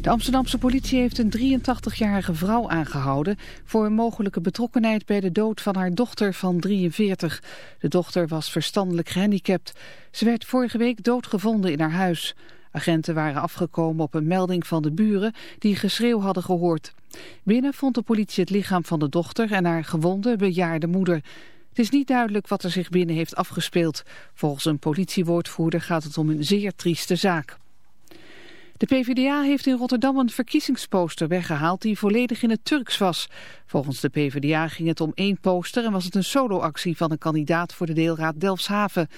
De Amsterdamse politie heeft een 83-jarige vrouw aangehouden... voor een mogelijke betrokkenheid bij de dood van haar dochter van 43. De dochter was verstandelijk gehandicapt. Ze werd vorige week doodgevonden in haar huis. Agenten waren afgekomen op een melding van de buren die geschreeuw hadden gehoord. Binnen vond de politie het lichaam van de dochter en haar gewonde bejaarde moeder. Het is niet duidelijk wat er zich binnen heeft afgespeeld. Volgens een politiewoordvoerder gaat het om een zeer trieste zaak. De PvdA heeft in Rotterdam een verkiezingsposter weggehaald die volledig in het Turks was. Volgens de PvdA ging het om één poster en was het een soloactie van een kandidaat voor de deelraad Delfshaven.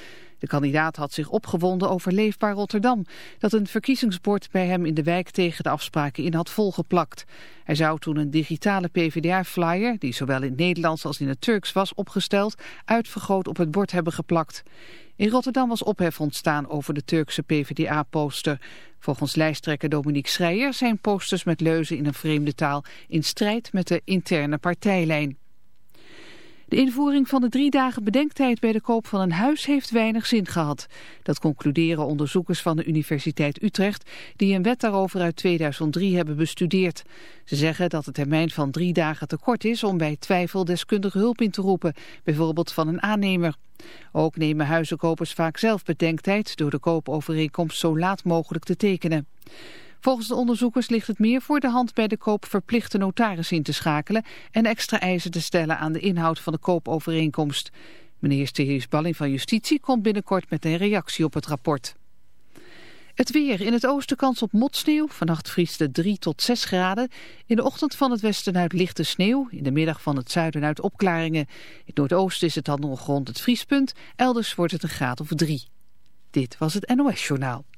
De kandidaat had zich opgewonden over Leefbaar Rotterdam, dat een verkiezingsbord bij hem in de wijk tegen de afspraken in had volgeplakt. Hij zou toen een digitale PvdA-flyer, die zowel in het Nederlands als in het Turks was opgesteld, uitvergroot op het bord hebben geplakt. In Rotterdam was ophef ontstaan over de Turkse PvdA-poster. Volgens lijsttrekker Dominique Schreier zijn posters met leuzen in een vreemde taal in strijd met de interne partijlijn. De invoering van de drie dagen bedenktijd bij de koop van een huis heeft weinig zin gehad. Dat concluderen onderzoekers van de Universiteit Utrecht die een wet daarover uit 2003 hebben bestudeerd. Ze zeggen dat de termijn van drie dagen te kort is om bij twijfel deskundige hulp in te roepen, bijvoorbeeld van een aannemer. Ook nemen huizenkopers vaak zelf bedenktijd door de koopovereenkomst zo laat mogelijk te tekenen. Volgens de onderzoekers ligt het meer voor de hand bij de koop verplichte notaris in te schakelen en extra eisen te stellen aan de inhoud van de koopovereenkomst. Minister Balling van Justitie komt binnenkort met een reactie op het rapport. Het weer. In het oosten kans op motsneeuw. Vannacht vriest het 3 tot 6 graden. In de ochtend van het westen uit lichte sneeuw. In de middag van het zuiden uit opklaringen. In het noordoosten is het dan nog rond het vriespunt. Elders wordt het een graad of 3. Dit was het NOS Journaal.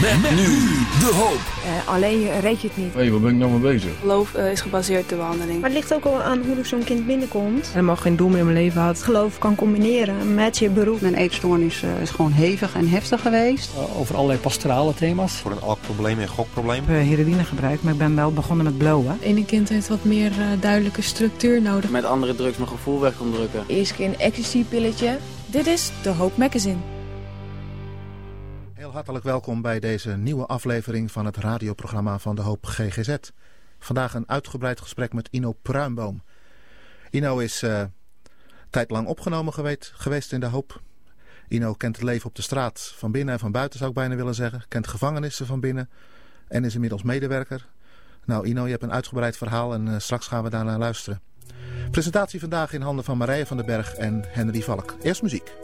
Met, nu de hoop. Uh, alleen reed je het niet. Hé, hey, waar ben ik nou mee bezig? Geloof uh, is gebaseerd op de behandeling. Maar het ligt ook al aan hoe zo'n kind binnenkomt. En mag geen doel meer in mijn leven had. Geloof kan combineren met je beroep. Mijn eetstoornis uh, is gewoon hevig en heftig geweest. over allerlei pastorale thema's. Voor een alkprobleem en gokprobleem. Ik heb heroïne gebruikt, maar ik ben wel begonnen met blowen. Ene kind heeft wat meer duidelijke structuur nodig. Met andere drugs mijn gevoel weg kon drukken. Eerst keer een ecstasy-pilletje. Dit is de Hoop Magazine. Hartelijk welkom bij deze nieuwe aflevering van het radioprogramma van de Hoop GGZ. Vandaag een uitgebreid gesprek met Ino Pruimboom. Ino is uh, tijdlang opgenomen geweest, geweest in de Hoop. Ino kent het leven op de straat van binnen en van buiten zou ik bijna willen zeggen. Kent gevangenissen van binnen en is inmiddels medewerker. Nou Ino, je hebt een uitgebreid verhaal en uh, straks gaan we daarnaar luisteren. Presentatie vandaag in handen van Marije van den Berg en Henry Valk. Eerst muziek.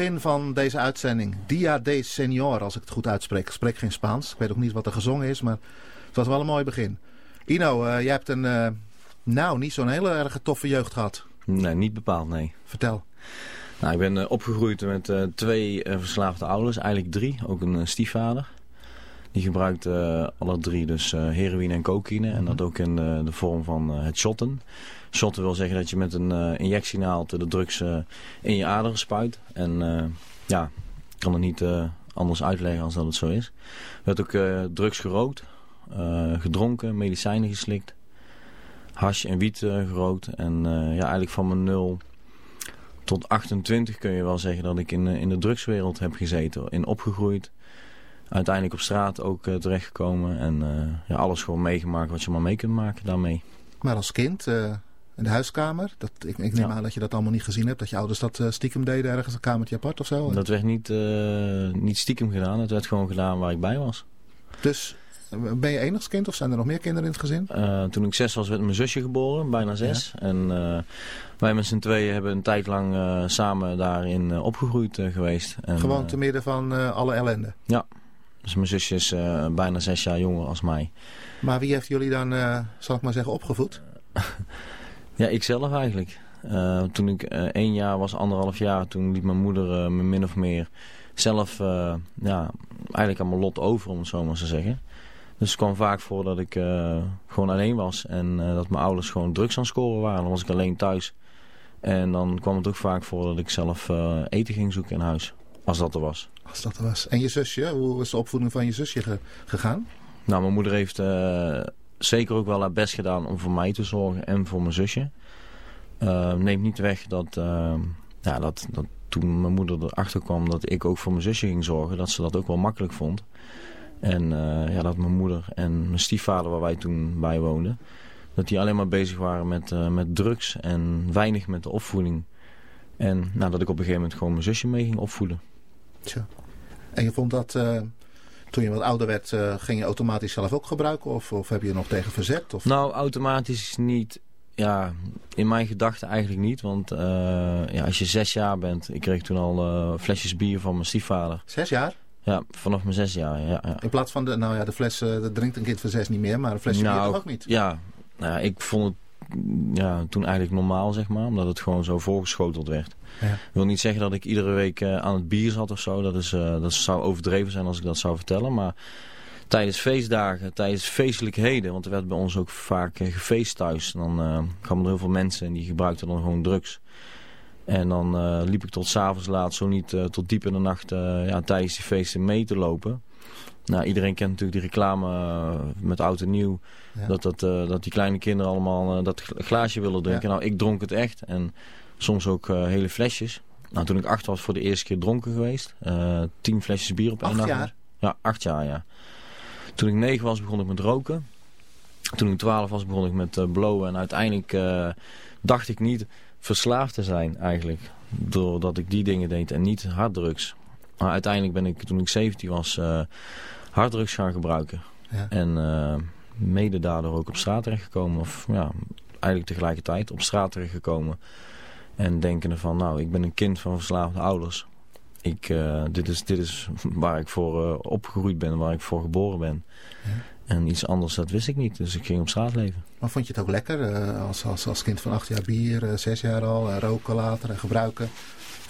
Begin van deze uitzending. Dia de Senor, als ik het goed uitspreek. Ik spreek geen Spaans. Ik weet ook niet wat er gezongen is, maar het was wel een mooi begin. Ino, eh, jij hebt een, eh, nou, niet zo'n hele erg toffe jeugd gehad. Nee, niet bepaald, nee. Vertel. Nou, ik ben eh, opgegroeid met twee verslaafde ouders, eigenlijk drie. Ook een stiefvader. Die gebruikte alle drie dus heroïne en cocaïne. En dat ook in de, de vorm van het shotten. Shotten wil zeggen dat je met een eh, injectienaald de drugs eh, in je aderen spuit. En eh, ja, ik kan het niet anders uitleggen als dat het zo is. Er werd ook drugs gerookt, gedronken, medicijnen geslikt. Hash en wiet gerookt. En ja, eigenlijk van mijn nul tot 28 kun je wel zeggen dat ik in, in de drugswereld heb gezeten. In opgegroeid. Uiteindelijk op straat ook eh, terechtgekomen. En ja, alles gewoon meegemaakt wat je maar mee kunt maken daarmee. Maar als kind, in de huiskamer, dat, ik, ik neem Ja. aan dat je dat allemaal niet gezien hebt. Dat je ouders dat eh, stiekem deden, ergens een kamertje apart of zo. Dat werd niet, eh, niet stiekem gedaan. Het werd gewoon gedaan waar ik bij was. Dus ben je enigskind of zijn er nog meer kinderen in het gezin? Eh, toen ik zes was werd mijn zusje geboren, bijna zes. En wij met z'n tweeën hebben een tijd lang samen daarin opgegroeid geweest. En, Gewoon te midden van alle ellende. Ja, dus mijn zusje is bijna zes jaar jonger als mij. Maar wie heeft jullie dan, zal ik maar zeggen, opgevoed? Ja, ik zelf eigenlijk. Eh, toen ik eh, één jaar was, anderhalf jaar, toen liet mijn moeder eh, me min of meer zelf ja, eigenlijk aan mijn lot over, om het zo maar te zeggen. Dus het kwam vaak voor dat ik gewoon alleen was en dat mijn ouders gewoon drugs aan het scoren waren. Dan was ik alleen thuis. En dan kwam het ook vaak voor dat ik zelf eten ging zoeken in huis, als dat er was. Als dat er was. En je zusje, hoe is de opvoeding van je zusje ge- gegaan? Nou, mijn moeder heeft zeker ook wel haar best gedaan om voor mij te zorgen en voor mijn zusje. Eh, neemt niet weg dat, eh, ja, dat, toen mijn moeder erachter kwam dat ik ook voor mijn zusje ging zorgen, dat ze dat ook wel makkelijk vond. En eh, ja, dat mijn moeder en mijn stiefvader, waar wij toen bij woonden, dat die alleen maar bezig waren met, eh, met drugs en weinig met de opvoeding. En nou, dat ik op een gegeven moment gewoon mijn zusje mee ging opvoeden. Tja. En je vond dat, uh, toen je wat ouder werd, uh, ging je automatisch zelf ook gebruiken? Of, of heb je er nog tegen verzet? Of? Nou, automatisch niet. Ja, in mijn gedachten eigenlijk niet. Want uh, ja, als je zes jaar bent, ik kreeg toen al flesjes bier van mijn stiefvader. Zes jaar? Ja, vanaf mijn zes jaar, ja. ja. In plaats van de, nou ja, de fles, dat drinkt een kind van zes niet meer, maar een flesje nou, bier ook niet? Ja, nou, ik vond het ja, toen eigenlijk normaal, zeg maar. Omdat het gewoon zo voorgeschoteld werd. Ja. Ik wil niet zeggen dat ik iedere week uh, aan het bier zat of zo. Dat, is, uh, dat zou overdreven zijn als ik dat zou vertellen. Maar tijdens feestdagen, tijdens feestelijkheden. Want er werd bij ons ook vaak uh, gefeest thuis. Dan kwamen er heel veel mensen en die gebruikten dan gewoon drugs. En dan liep ik tot s'avonds laat, zo niet tot diep in de nacht ja, tijdens die feesten mee te lopen. Nou, iedereen kent natuurlijk die reclame met oud en nieuw. Ja. Dat, dat, uh, dat die kleine kinderen allemaal uh, dat glaasje willen drinken. Ja. Nou, ik dronk het echt. En soms ook hele flesjes. Nou, toen ik acht was voor de eerste keer dronken geweest. tien flesjes bier op één dag. Acht jaar? Ja, acht jaar, ja. Toen ik negen was, begon ik met roken. Toen ik twaalf was, begon ik met blowen. En uiteindelijk dacht ik niet verslaafd te zijn eigenlijk. Doordat ik die dingen deed en niet harddrugs. Maar uiteindelijk ben ik, toen ik 17 was, harddrugs gaan gebruiken. Ja. En mede daardoor ook op straat terechtgekomen. Of ja, eigenlijk tegelijkertijd op straat terechtgekomen. En denkende van, nou, ik ben een kind van verslaafde ouders. Ik, uh, dit, is, dit is waar ik voor uh, opgegroeid ben, waar ik voor geboren ben. Ja. En iets anders, dat wist ik niet. Dus ik ging op straat leven. Maar vond je het ook lekker? Uh, als, als, als kind van acht jaar bier, zes jaar al, roken later en gebruiken?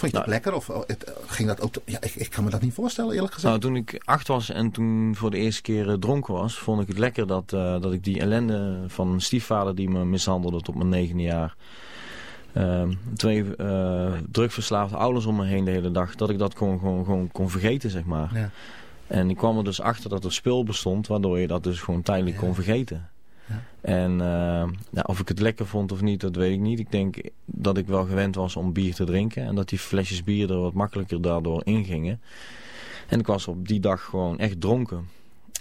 Vond je nou, het lekker of oh, het, ging dat ook... Ja, ik, ik, kan me dat niet voorstellen eerlijk gezegd. Nou, toen ik acht was en toen voor de eerste keer uh, dronken was... vond ik het lekker dat, uh, dat ik die ellende van een stiefvader die me mishandelde tot mijn negende jaar... Uh, twee uh, drugverslaafde ouders om me heen de hele dag... dat ik dat gewoon, gewoon, gewoon kon vergeten, zeg maar. Ja. En ik kwam er dus achter dat er spul bestond... waardoor je dat dus gewoon tijdelijk ja. kon vergeten. En uh, nou, of ik het lekker vond of niet, dat weet ik niet. Ik denk dat ik wel gewend was om bier te drinken. En dat die flesjes bier er wat makkelijker daardoor ingingen. En ik was op die dag gewoon echt dronken.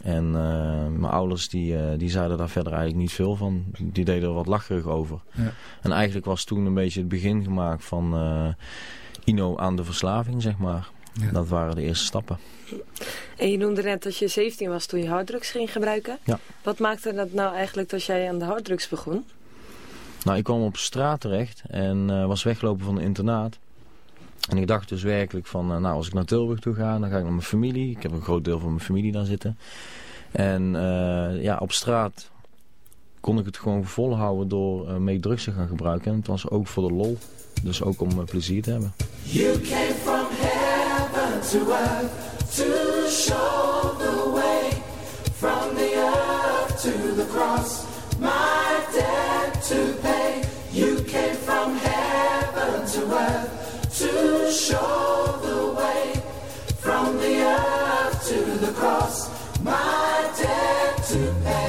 En uh, mijn ouders die, uh, die zeiden daar verder eigenlijk niet veel van. Die deden er wat lacherig over. Ja. En eigenlijk was toen een beetje het begin gemaakt van Ino aan de verslaving, zeg maar. Ja. Dat waren de eerste stappen. En je noemde net dat je 17 was toen je harddrugs ging gebruiken. Ja. Wat maakte dat nou eigenlijk dat jij aan de harddrugs begon? Nou, ik kwam op straat terecht en uh, was weggelopen van een internaat. En ik dacht dus werkelijk van, uh, nou als ik naar Tilburg toe ga, dan ga ik naar mijn familie. Ik heb een groot deel van mijn familie daar zitten. En uh, ja, op straat kon ik het gewoon volhouden door mee drugs te gaan gebruiken. En het was ook voor de lol. Dus ook om plezier te hebben. To earth. to show the way from the earth to the cross. My debt to pay. You came from heaven to earth to show the way from the earth to the cross. My debt to pay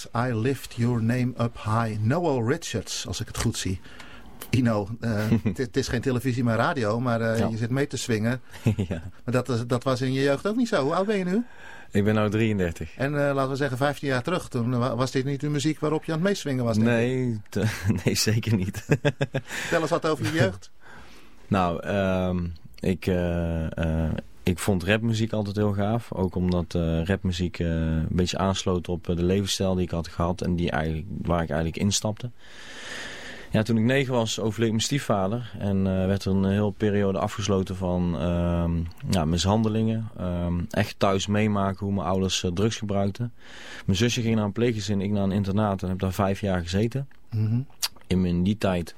Lord, I lift your name up high. Noel Richards, als ik het goed zie. Ino, uh, het is geen televisie maar radio, maar uh, ja. je zit mee te swingen. ja. Maar dat, dat was in je jeugd ook niet zo. Hoe oud ben je nu? Ik ben nu 33. En uh, laten we zeggen 15 jaar terug, toen was dit niet de muziek waarop je aan het meeswingen was? Nee, nee, zeker niet. Vertel eens wat over je jeugd. nou, um, ik, ik vond rapmuziek altijd heel gaaf. Ook omdat uh, rapmuziek uh, een beetje aansloot op uh, de levensstijl die ik had gehad en die eigenlijk, waar ik eigenlijk instapte. Ja, toen ik negen was overleed mijn stiefvader en werd er een hele periode afgesloten van ja, mishandelingen. echt thuis meemaken hoe mijn ouders drugs gebruikten. Mijn zusje ging naar een pleeggezin, ik naar een internaat en heb daar vijf jaar gezeten. Mm -hmm. in, in die tijd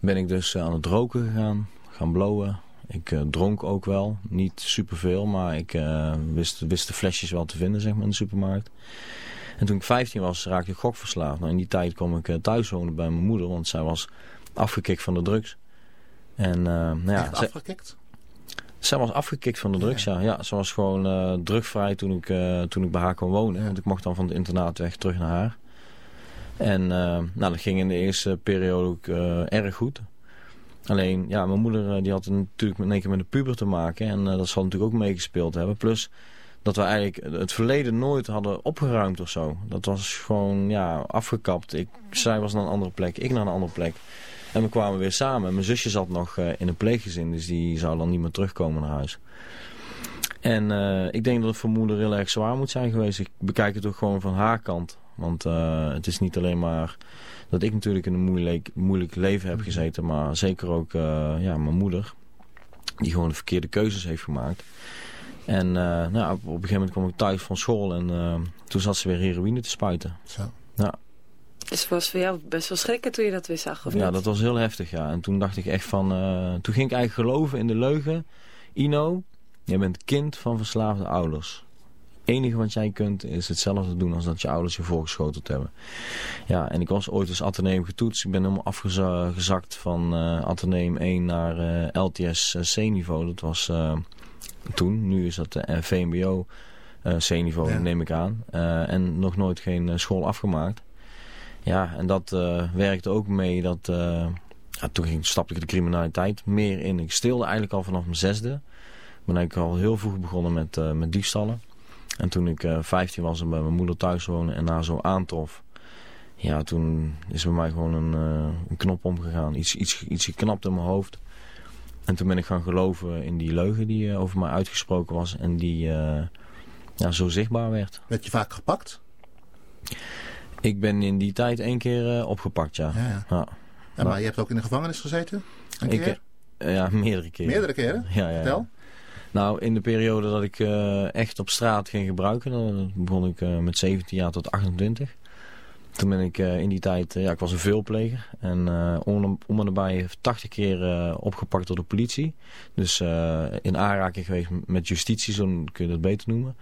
ben ik dus aan het roken gegaan, gaan blowen. Ik uh, dronk ook wel. Niet superveel, maar ik uh, wist, wist de flesjes wel te vinden zeg maar, in de supermarkt. En toen ik 15 was, raakte ik gokverslaafd. Nou, in die tijd kwam ik uh, thuis wonen bij mijn moeder, want zij was afgekikt van de drugs. En, nou ja, Echt afgekikt? Zij was afgekikt van de drugs, ja. ja. ja ze was gewoon drugvrij toen ik, toen ik bij haar kon wonen. Want ik mocht dan van het internaat weg terug naar haar. En nou, dat ging in de eerste periode ook erg goed. Alleen, ja, mijn moeder die had natuurlijk met een keer met de puber te maken. En uh, dat zal natuurlijk ook meegespeeld hebben. Plus dat we eigenlijk het verleden nooit hadden opgeruimd of zo. Dat was gewoon, ja, afgekapt. Ik, zij was naar een andere plek, ik naar een andere plek. En we kwamen weer samen. Mijn zusje zat nog uh, in een pleeggezin, dus die zou dan niet meer terugkomen naar huis. En ik denk dat het voor moeder heel erg zwaar moet zijn geweest. Ik bekijk het ook gewoon van haar kant. Want het is niet alleen maar dat ik natuurlijk in een moeilijk, moeilijk leven heb gezeten. Maar zeker ook uh, ja, mijn moeder. Die gewoon de verkeerde keuzes heeft gemaakt. En uh, nou, op, op, een gegeven moment kwam ik thuis van school. En uh, toen zat ze weer heroïne te spuiten. Zo. Ja. Dus het was voor jou best wel schrikken toen je dat weer zag, of Ja, niet? dat was heel heftig, ja. En toen dacht ik echt van... toen ging ik eigenlijk geloven in de leugen. Ino, jij bent kind van verslaafde ouders enige wat jij kunt is hetzelfde doen als dat je ouders je voorgeschoteld hebben. Ja, en ik was ooit als ateneum getoetst. Ik ben helemaal afgezakt van uh, ateneum 1 naar uh, LTS C-niveau. Dat was uh, toen. Nu is dat VMBO C-niveau, ja. neem ik aan. en nog nooit geen school afgemaakt. Ja, en dat werkte ook mee dat... ja, toen ging, stapte ik de criminaliteit meer in. Ik stilde eigenlijk al vanaf mijn zesde. Ben ik al heel vroeg begonnen met, met diefstallen. En toen ik uh, 15 was en bij mijn moeder thuis woonde en daar zo aantrof. Ja, toen is bij mij gewoon een, uh, een knop omgegaan. Iets, iets, iets geknapt in mijn hoofd. En toen ben ik gaan geloven in die leugen die uh, over mij uitgesproken was. En die ja, zo zichtbaar werd. Werd je vaak gepakt? Ik ben in die tijd één keer opgepakt, ja. ja, ja. maar je hebt ook in de gevangenis gezeten? Een ik, keer? ja, meerdere keren. Meerdere keren? Ja, ja. Vertel. Nou, in de periode dat ik uh, echt op straat ging gebruiken, dan begon ik uh, met 17 jaar tot 28. Toen ben ik uh, in die tijd, ja, ik was een veelpleger. En om, om en nabij 80 keer opgepakt door de politie. Dus in aanraking geweest met justitie, zo kun je dat beter noemen.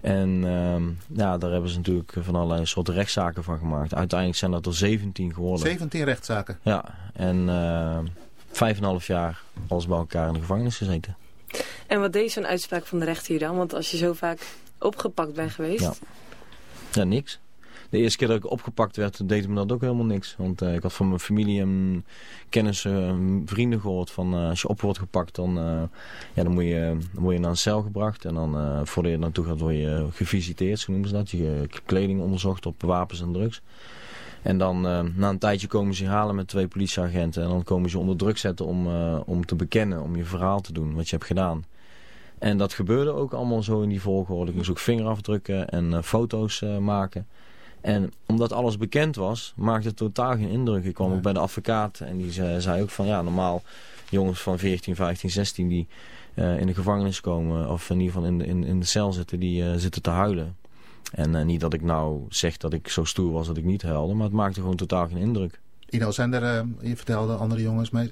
En ehm, ja, daar hebben ze natuurlijk van allerlei soorten rechtszaken van gemaakt. Uiteindelijk zijn dat er 17 geworden. 17 rechtszaken? Ja, en vijf en half jaar alles bij elkaar in de gevangenis gezeten. En wat deed zo'n uitspraak van de rechter hier dan? Want als je zo vaak opgepakt bent geweest... Ja, ja niks. De eerste keer dat ik opgepakt werd, deed me dat ook helemaal niks. Want uh, ik had van mijn familie en kennissen, en vrienden gehoord van uh, als je op wordt gepakt, dan, ja, dan, moet je, dan word je naar een cel gebracht. En dan voordat je naartoe gaat, word je gevisiteerd, zo noemen ze dat. Je kleding onderzocht op wapens en drugs. En dan na een tijdje komen ze halen met twee politieagenten. En dan komen ze onder druk zetten om, om te bekennen, om je verhaal te doen, wat je hebt gedaan. En dat gebeurde ook allemaal zo in die volgorde. Ik moest ook vingerafdrukken en uh, foto's uh, maken. En omdat alles bekend was, maakte het totaal geen indruk. Ik kwam ook bij de advocaat en die zei, zei, ook van ja, normaal jongens van 14, 15, 16 die uh, in de gevangenis komen, of in ieder geval in de, in, in de cel zitten, die zitten te huilen. En niet dat ik nou zeg dat ik zo stoer was dat ik niet huilde, maar het maakte gewoon totaal geen indruk. Ino, zijn er, uh, je vertelde andere jongens, mee,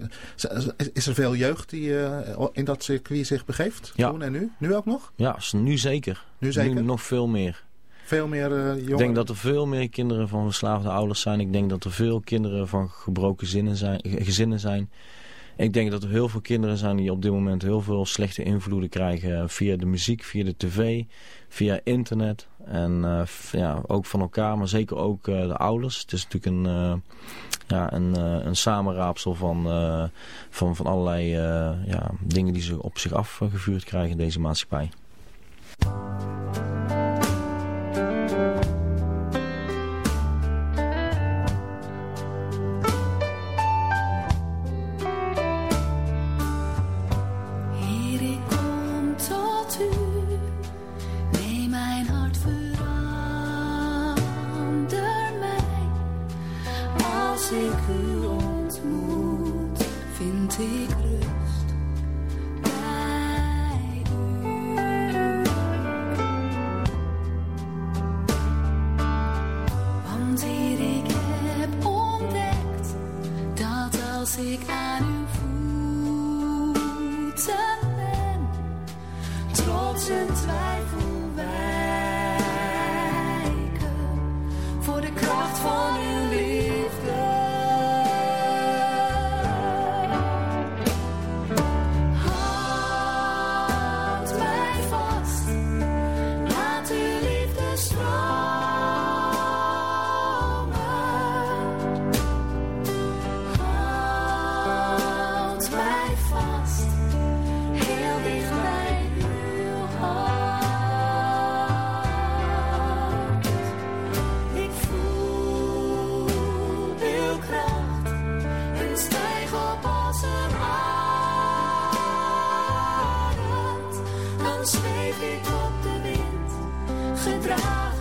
is er veel jeugd die uh, in dat circuit zich begeeft? Ja. Toen en nu? Nu ook nog? Ja, nu zeker. Nu zeker? Nu nog veel meer. Veel meer uh, jongeren? Ik denk dat er veel meer kinderen van verslaafde ouders zijn. Ik denk dat er veel kinderen van gebroken zinnen zijn, gezinnen zijn. Ik denk dat er heel veel kinderen zijn die op dit moment heel veel slechte invloeden krijgen via de muziek, via de tv, via internet. En uh, ja, ook van elkaar, maar zeker ook uh, de ouders. Het is natuurlijk een, uh, ja, een, een samenraapsel van, van, van allerlei ja, dingen die ze op zich afgevuurd krijgen in deze maatschappij. gedragen.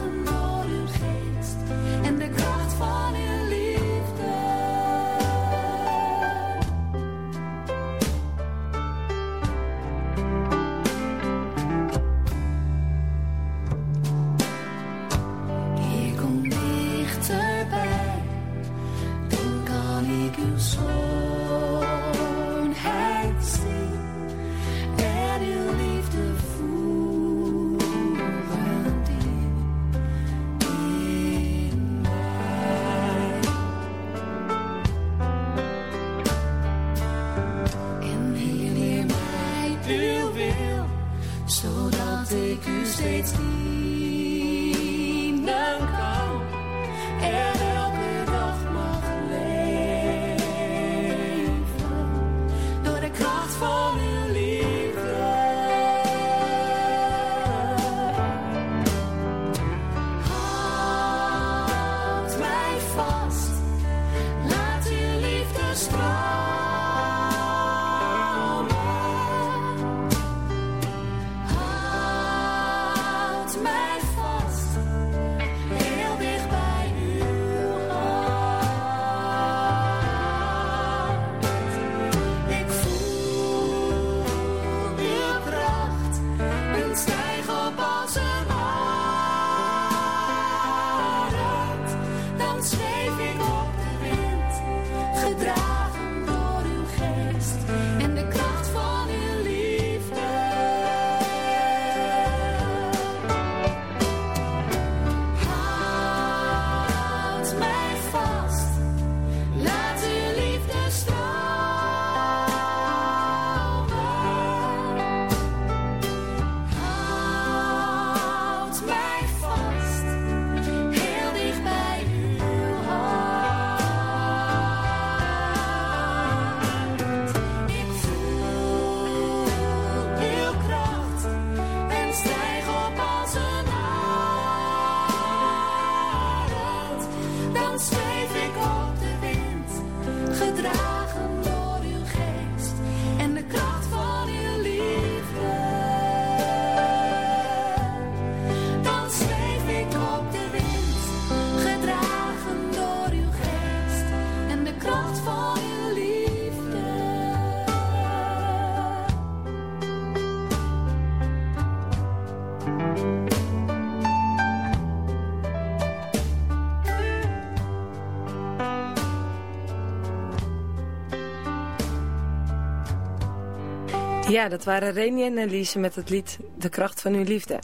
Ja, dat waren Reni en Elise met het lied De Kracht van Uw Liefde.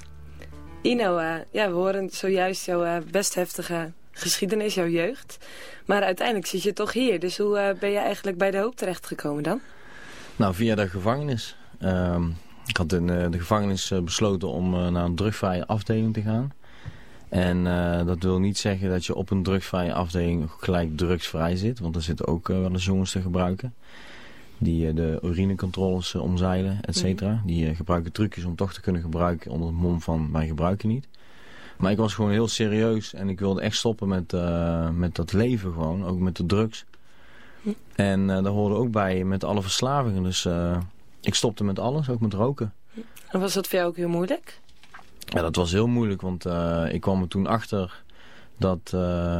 Ino, uh, ja, we horen zojuist jouw uh, best heftige geschiedenis, jouw jeugd. Maar uiteindelijk zit je toch hier. Dus hoe uh, ben je eigenlijk bij de hoop terechtgekomen dan? Nou, via de gevangenis. Ehm, ik had in de gevangenis besloten om naar een drugvrije afdeling te gaan. En dat wil niet zeggen dat je op een drugvrije afdeling gelijk drugsvrij zit. Want er zitten ook wel eens jongens te gebruiken. Die de urinecontroles omzeilen, et cetera. Mhm. Die gebruiken trucjes om toch te kunnen gebruiken onder het mom van wij gebruiken niet. Maar ik was gewoon heel serieus en ik wilde echt stoppen met, uh, met dat leven gewoon, ook met de drugs. Hm. En uh, daar hoorde ook bij met alle verslavingen. Dus uh, ik stopte met alles, ook met roken. En was dat voor jou ook heel moeilijk? Ja, dat was heel moeilijk, want ik kwam er toen achter dat,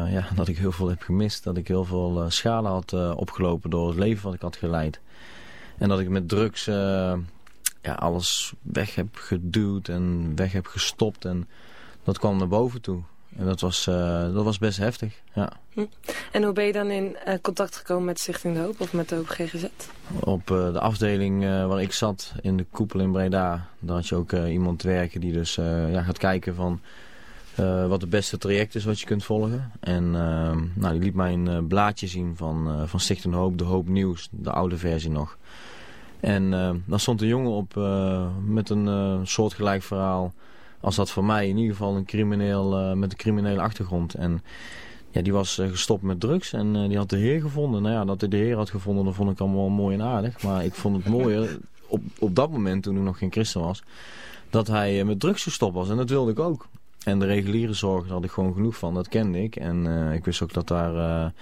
ja, dat ik heel veel heb gemist. Dat ik heel veel schade had opgelopen door het leven wat ik had geleid. En dat ik met drugs ja, alles weg heb geduwd en weg heb gestopt en dat kwam naar boven toe. En dat was, uh, dat was best heftig, ja. Hm. En hoe ben je dan in uh, contact gekomen met Stichting de Hoop of met de Hoop GGZ? Op uh, de afdeling waar ik zat, in de koepel in Breda, daar had je ook iemand werken die dus ja, gaat kijken van wat het beste traject is wat je kunt volgen. En ehm, nou, die liet mij een blaadje zien van, van Stichting de Hoop, de Hoop Nieuws, de oude versie nog. En daar stond een jongen op met een soortgelijk verhaal als dat voor mij in ieder geval een crimineel uh, met een criminele achtergrond. En ja, die was uh, gestopt met drugs en uh, die had de Heer gevonden. Nou ja, dat hij de Heer had gevonden, dat vond ik allemaal mooi en aardig. Maar ik vond het mooier, op, op dat moment toen ik nog geen christen was, dat hij met drugs gestopt was. En dat wilde ik ook. En de reguliere zorg, daar had ik gewoon genoeg van, dat kende ik. En ik wist ook dat daar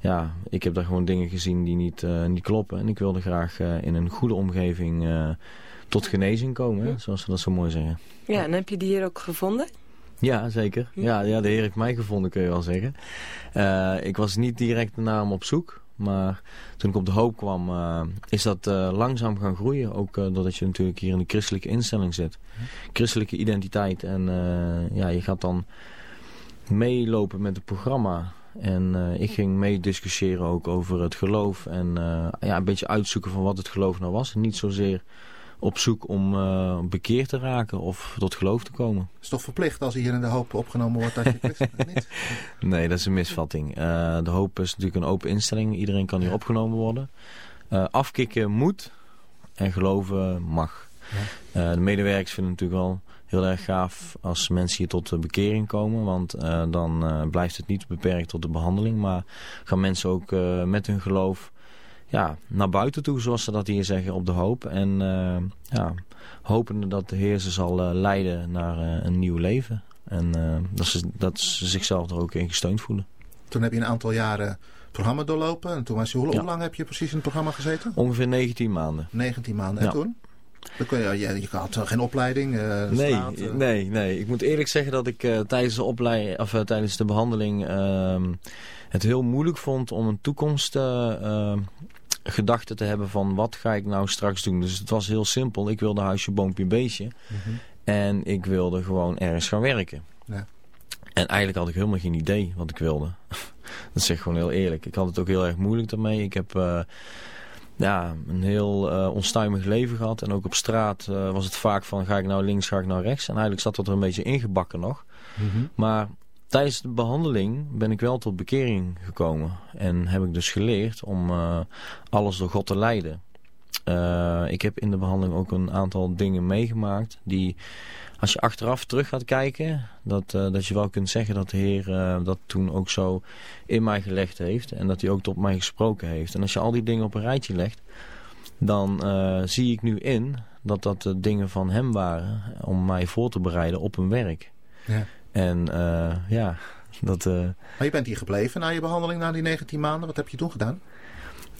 ja, ik heb daar gewoon dingen gezien die niet, uh, niet kloppen. En ik wilde graag in een goede omgeving tot genezing komen, hè, zoals ze dat zo mooi zeggen. Ja, en heb je die hier ook gevonden? Ja, zeker. Ja, ja de Heer heeft mij gevonden, kun je wel zeggen. Ik was niet direct naar hem op zoek. Maar toen ik op de hoop kwam, uh, is dat uh, langzaam gaan groeien. Ook doordat je natuurlijk hier in de christelijke instelling zit. Christelijke identiteit. En ja, je gaat dan meelopen met het programma. En ik ging mee discussiëren ook over het geloof. En ja, een beetje uitzoeken van wat het geloof nou was. Niet zozeer op zoek om uh, bekeerd te raken of tot geloof te komen. Het is toch verplicht als hier in de hoop opgenomen wordt dat je christen? Nee, dat is een misvatting. Uh, de hoop is natuurlijk een open instelling. Iedereen kan hier opgenomen worden. Uh, afkicken moet en geloven mag. Ja. de medewerkers vinden het natuurlijk wel heel erg gaaf als mensen hier tot bekering komen. Want dan blijft het niet beperkt tot de behandeling. Maar gaan mensen ook met hun geloof ja, naar buiten toe, zoals ze dat hier zeggen, op de hoop. En uh, ja, hopende dat de Heer ze zal uh, leiden naar uh, een nieuw leven. En dat, ze, dat ze zichzelf er ook in gesteund voelen. Toen heb je een aantal jaren programma doorlopen. En toen was je, hoe, ja. lang heb je precies in het programma gezeten? Ongeveer 19 maanden. 19 maanden. En ja. toen? Je, je, je had geen opleiding? Uh, nee, straat, uh... nee, nee. Ik moet eerlijk zeggen dat ik uh, tijdens, de opleiding, of, tijdens de behandeling ehm, het heel moeilijk vond om een toekomst ehm, gedachte te hebben van wat ga ik nou straks doen. Dus het was heel simpel. Ik wilde huisje, boompje, beestje. Mm -hmm. En ik wilde gewoon ergens gaan werken. Ja. En eigenlijk had ik helemaal geen idee wat ik wilde. dat zeg ik gewoon heel eerlijk. Ik had het ook heel erg moeilijk daarmee. Ik heb uh, ja, een heel uh, onstuimig leven gehad. En ook op straat uh, was het vaak van ga ik nou links, ga ik nou rechts. En eigenlijk zat dat er een beetje ingebakken nog. Mm -hmm. Maar tijdens de behandeling ben ik wel tot bekering gekomen. En heb ik dus geleerd om uh, alles door God te leiden. Uh, ik heb in de behandeling ook een aantal dingen meegemaakt die, als je achteraf terug gaat kijken, dat, uh, dat je wel kunt zeggen dat de Heer dat toen ook zo in mij gelegd heeft. En dat hij ook tot mij gesproken heeft. En als je al die dingen op een rijtje legt, dan zie ik nu in dat dat dingen van hem waren om mij voor te bereiden op een werk. Ja. En uh, ja, dat... Uh... Maar je bent hier gebleven na je behandeling, na die 19 maanden. Wat heb je toen gedaan?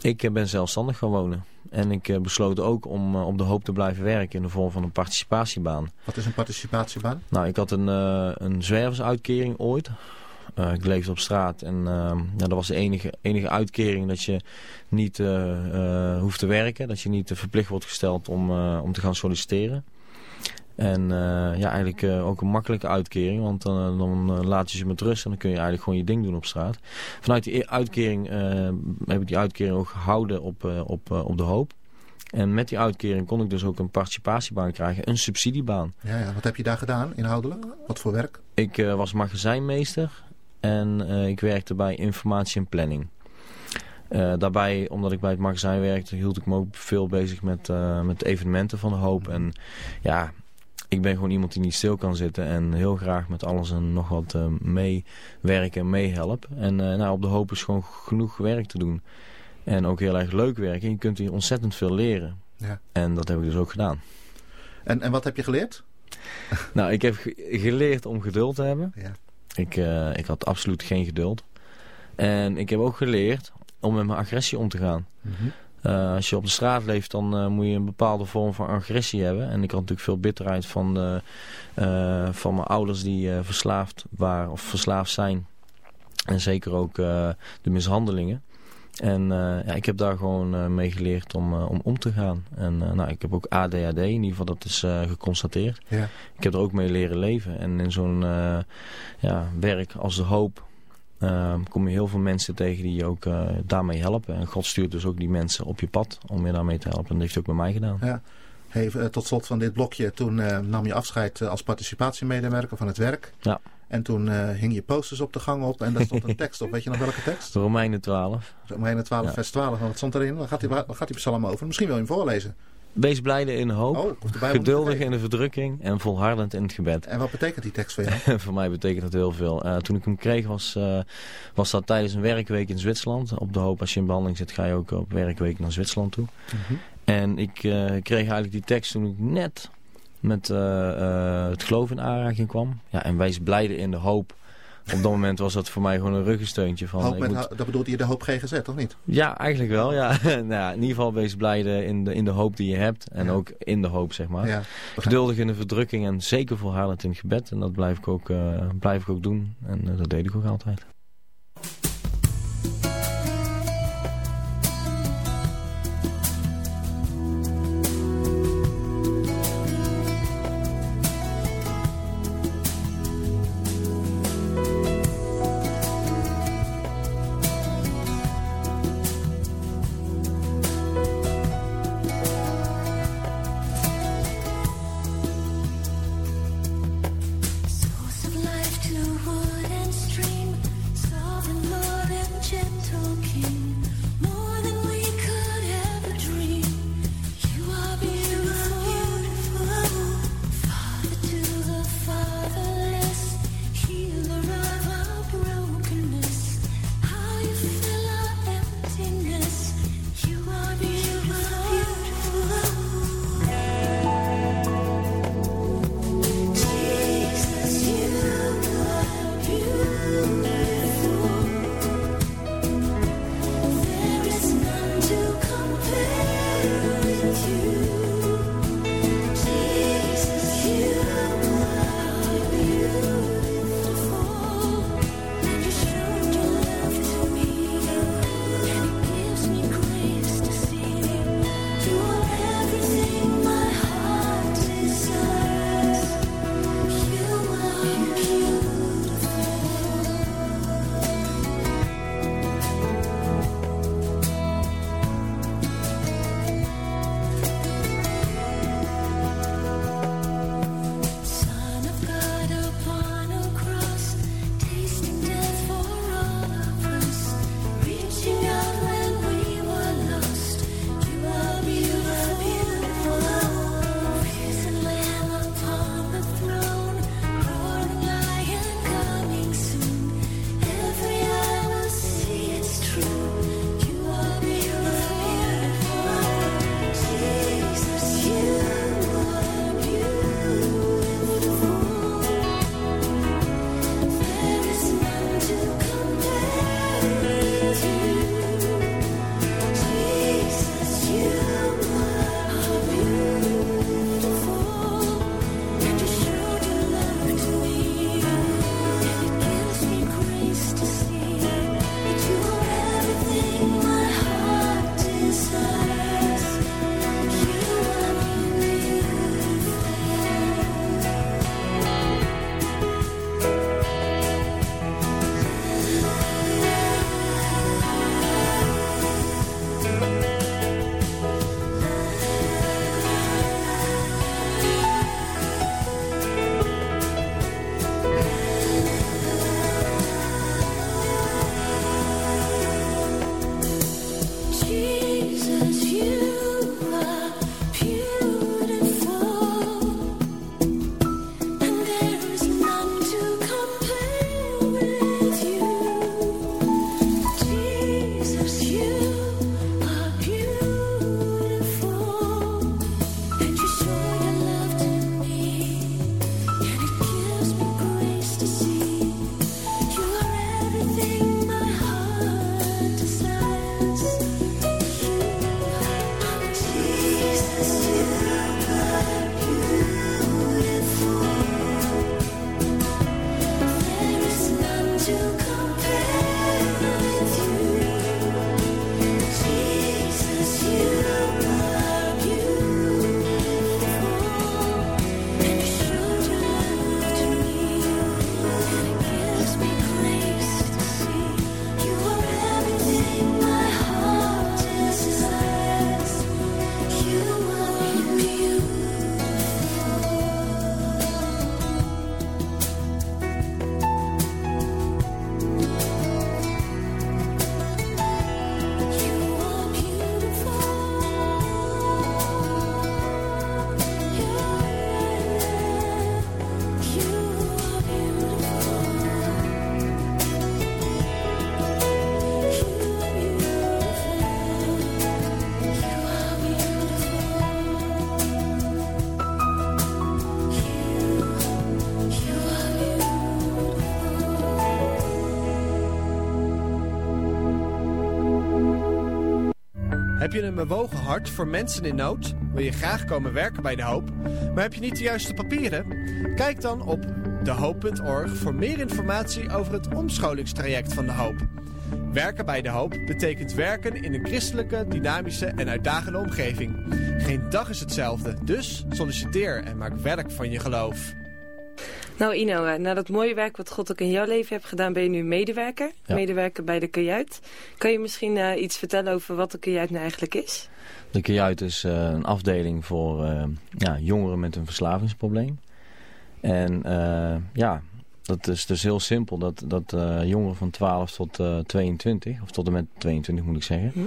Ik ben zelfstandig gaan wonen. En ik besloot ook om op de hoop te blijven werken in de vorm van een participatiebaan. Wat is een participatiebaan? Nou, ik had een, uh, een zwerversuitkering ooit. Uh, ik leefde op straat en uh, ja, dat was de enige, enige uitkering dat je niet hoeft te werken. Dat je niet verplicht wordt gesteld om, om te gaan solliciteren. En uh, ja, eigenlijk uh, ook een makkelijke uitkering, want dan, dan laat je ze met rust en dan kun je eigenlijk gewoon je ding doen op straat. Vanuit die uitkering heb ik die uitkering ook gehouden op, op, op de hoop. En met die uitkering kon ik dus ook een participatiebaan krijgen, een subsidiebaan. Ja, ja. Wat heb je daar gedaan inhoudelijk? Wat voor werk? Ik was magazijnmeester en ik werkte bij informatie en planning. daarbij, omdat ik bij het magazijn werkte, hield ik me ook veel bezig met, met evenementen van de hoop. En ja, ik ben gewoon iemand die niet stil kan zitten en heel graag met alles en nog wat uh, meewerken en meehelp. En nou, op de hoop is gewoon genoeg werk te doen. En ook heel erg leuk werken. Je kunt hier ontzettend veel leren. Ja. En dat heb ik dus ook gedaan. En, en wat heb je geleerd? nou, ik heb geleerd om geduld te hebben. Ja. Ik, uh, ik had absoluut geen geduld. En ik heb ook geleerd om met mijn agressie om te gaan. Mm -hmm. Uh, als je op de straat leeft, dan uh, moet je een bepaalde vorm van agressie hebben. En ik had natuurlijk veel bitterheid van, de, van mijn ouders die verslaafd waren of verslaafd zijn. En zeker ook de mishandelingen. En ja, ik heb daar gewoon mee geleerd om, om om te gaan. En nou, ik heb ook ADHD, in ieder geval dat is geconstateerd. Ja. Ik heb er ook mee leren leven. En in zo'n ja, werk als de hoop kom je heel veel mensen tegen die je ook daarmee helpen. En God stuurt dus ook die mensen op je pad om je daarmee te helpen. En dat heeft hij ook bij mij gedaan. Ja. Hey, tot slot van dit blokje, toen nam je afscheid als participatiemedewerker van het werk. Ja. En toen hing je posters op de gang op en daar stond een tekst op. Weet je nog welke tekst? Romeinen 12. Romeinen 12, ja. vers 12. Wat stond erin? Waar gaat, die, waar gaat die psalm over? Misschien wil je hem voorlezen. Wees blijde in de hoop, oh, geduldig in de verdrukking en volhardend in het gebed. En wat betekent die tekst voor jou? voor mij betekent dat heel veel. Uh, toen ik hem kreeg was, uh, was dat tijdens een werkweek in Zwitserland. Op de hoop als je in behandeling zit ga je ook op werkweek naar Zwitserland toe. Mm -hmm. En ik uh, kreeg eigenlijk die tekst toen ik net met het geloof in aanraking kwam. Ja, en wees blijde in de hoop. Op dat moment was dat voor mij gewoon een ruggensteuntje. Van, hoop met, moet... Dat bedoelt je de hoop GGZ, of niet? Ja, eigenlijk wel. Ja. nou ja, in ieder geval wees blijde in de, in de hoop die je hebt. En ja. ook in de hoop, zeg maar. Ja, Geduldig in de verdrukking en zeker volhardend in het gebed. En dat blijf ik ook, uh, blijf ik ook doen. En dat deed ik ook altijd. Je een bewogen hart voor mensen in nood? Wil je graag komen werken bij De Hoop? Maar heb je niet de juiste papieren? Kijk dan op dehoop.org voor meer informatie over het omscholingstraject van De Hoop. Werken bij De Hoop betekent werken in een christelijke, dynamische en uitdagende omgeving. Geen dag is hetzelfde, dus solliciteer en maak werk van je geloof. Nou Ino, eh, na dat mooie werk wat God ook in jouw leven hebt gedaan, ben je nu medewerker. Ja. Medewerker bij de Kajuit. Kan je misschien uh, iets vertellen over wat de Kajuit nou eigenlijk is? De Kajuit is uh, een afdeling voor uh, ja, jongeren met een verslavingsprobleem. En ja, dat is dus heel simpel. Dat, dat jongeren van 12 tot 22, of tot en met 22 moet ik zeggen... Hm.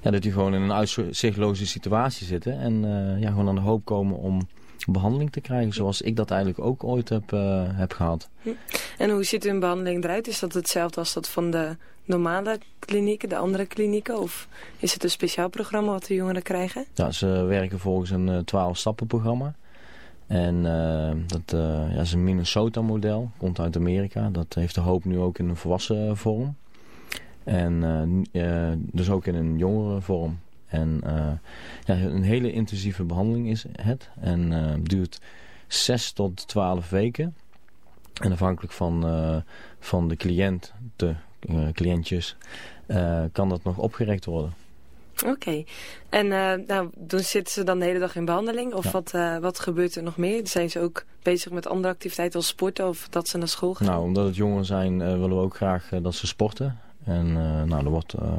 Ja, dat die gewoon in een uitzichtloze situatie zitten. En ja, gewoon aan de hoop komen om behandeling te krijgen. Zoals ik dat eigenlijk ook ooit heb, uh, heb gehad. En hoe ziet hun behandeling eruit? Is dat hetzelfde als dat van de normale klinieken, de andere klinieken? Of is het een speciaal programma wat de jongeren krijgen? Ja, ze werken volgens een 12-stappen programma. En uh, dat uh, ja, is een Minnesota-model, komt uit Amerika. Dat heeft de hoop nu ook in een volwassen vorm. En dus ook in een jongere vorm. En uh, ja, een hele intensieve behandeling is het. En uh, duurt 6 tot 12 weken. En afhankelijk van, uh, van de cliënt, de cliëntjes, kan dat nog opgerekt worden. Oké. Okay. En nou, dan zitten ze dan de hele dag in behandeling? Of ja. wat, wat gebeurt er nog meer? Zijn ze ook bezig met andere activiteiten als sporten of dat ze naar school gaan? Nou, omdat het jongeren zijn willen we ook graag dat ze sporten. En uh, nou, er wordt uh,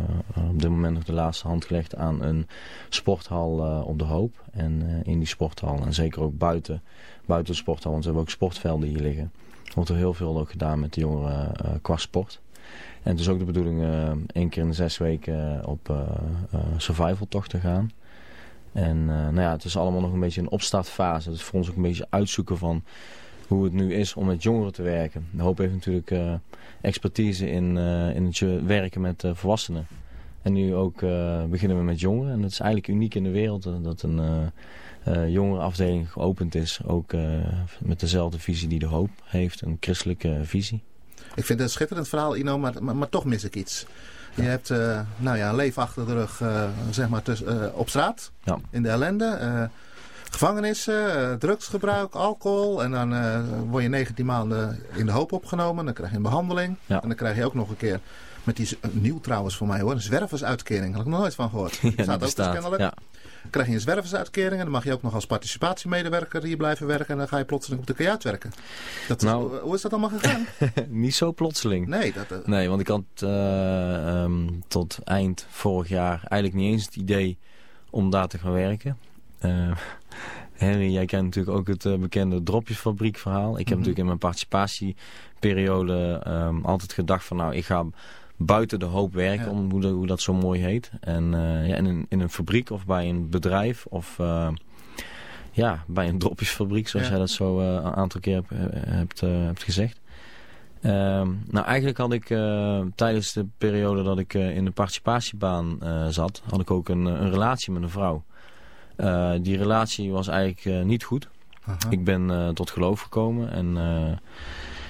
op dit moment nog de laatste hand gelegd aan een sporthal uh, op de Hoop. En in die sporthal, en zeker ook buiten, buiten de sporthal, want ze hebben ook sportvelden hier liggen. Wordt er heel veel ook gedaan met de jongeren qua sport. En het is ook de bedoeling één keer in de zes weken op survival tocht te gaan. En nou ja, het is allemaal nog een beetje een opstartfase. Het is voor ons ook een beetje uitzoeken van hoe het nu is om met jongeren te werken. De Hoop heeft natuurlijk uh, expertise in, uh, in het werken met uh, volwassenen. En nu ook beginnen we met jongeren. En het is eigenlijk uniek in de wereld dat een jongerenafdeling geopend is. Ook met dezelfde visie die de Hoop heeft, een christelijke visie. Ik vind het een schitterend verhaal, Ino, maar, maar, maar toch mis ik iets. Je hebt nou ja, een leven achter de rug zeg maar tuss, op straat, ja. in de ellende. Gevangenissen, drugsgebruik, alcohol. En dan word je 19 maanden in de hoop opgenomen. Dan krijg je een behandeling. Ja. En dan krijg je ook nog een keer, met die nieuw trouwens voor mij hoor, een zwerversuitkering. Daar heb ik nog nooit van gehoord. Ja, staat ook dus bestaat. kennelijk. Ja. Krijg je een zwerversuitkering en dan mag je ook nog als participatiemedewerker hier blijven werken. En dan ga je plotseling op de kajuit werken. Dat is, Nou- hoe is dat allemaal gegaan? Niet zo plotseling. Nee, dat, eh, Nee, want ik had eh, ehm, tot eind vorig jaar eigenlijk niet eens het idee om daar te gaan werken. Eh, Henry, jij kent natuurlijk ook het eh, bekende dropjesfabriek verhaal. Ik heb Mhm. natuurlijk in mijn participatieperiode ehm, altijd gedacht van nou, ik ga buiten de hoop werken, Ja. om hoe, dat- hoe dat zo mooi heet. En eh, ja, in, een, in een fabriek of bij een bedrijf of eh, ja, bij een dropjesfabriek, zoals Ja. jij dat zo een aantal keer hebt, hebt, hebt gezegd. Ehm, nou, eigenlijk had ik tijdens de periode dat ik in de participatiebaan zat, had ik ook een, een relatie met een vrouw. Eh, die relatie was eigenlijk eh, niet goed. aha. Ik ben eh, tot geloof gekomen en